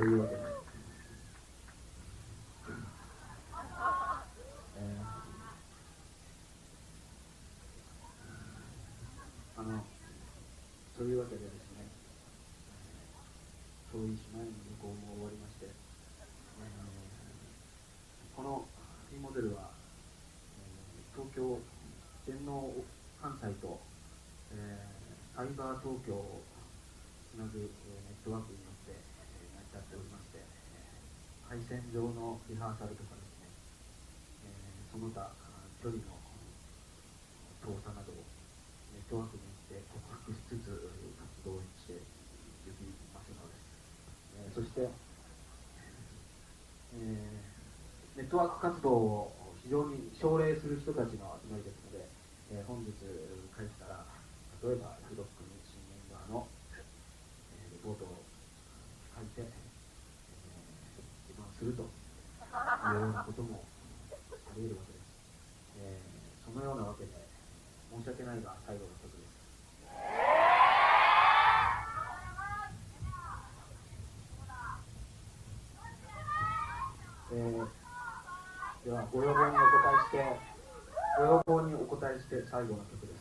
というわけで、えーあのというわけでですね。遠い島への旅行も終わりまして、えーこのリモデルは、えー東京天皇関西と、えーサイバー東京をつなぐ、えーネットワークによって、えー成り立っておりまして、えー配線上のリハーサルとかですね、えーその他距離の遠さなどをネットワークによって克服しつつ活動していきますので、えーそして、えーネットワーク活動を非常に奨励する人たちの集まりですので、えー本日帰ったら例えばフロックの新メンバーの、えーレポートを書いて、するというようなこともあり得るわけです、えーそのようなわけで申し訳ないが最後の曲です。えーではご要望にお答えしてご要望にお答えして最後の曲です。